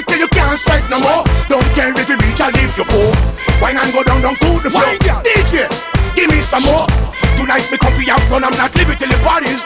strike till you can't strike no more. Don't care if you reach or leave your poor. Why not go down, down to the floor. DJ, give me some more. Tonight me comfy have fun, I'm not leaving till the party's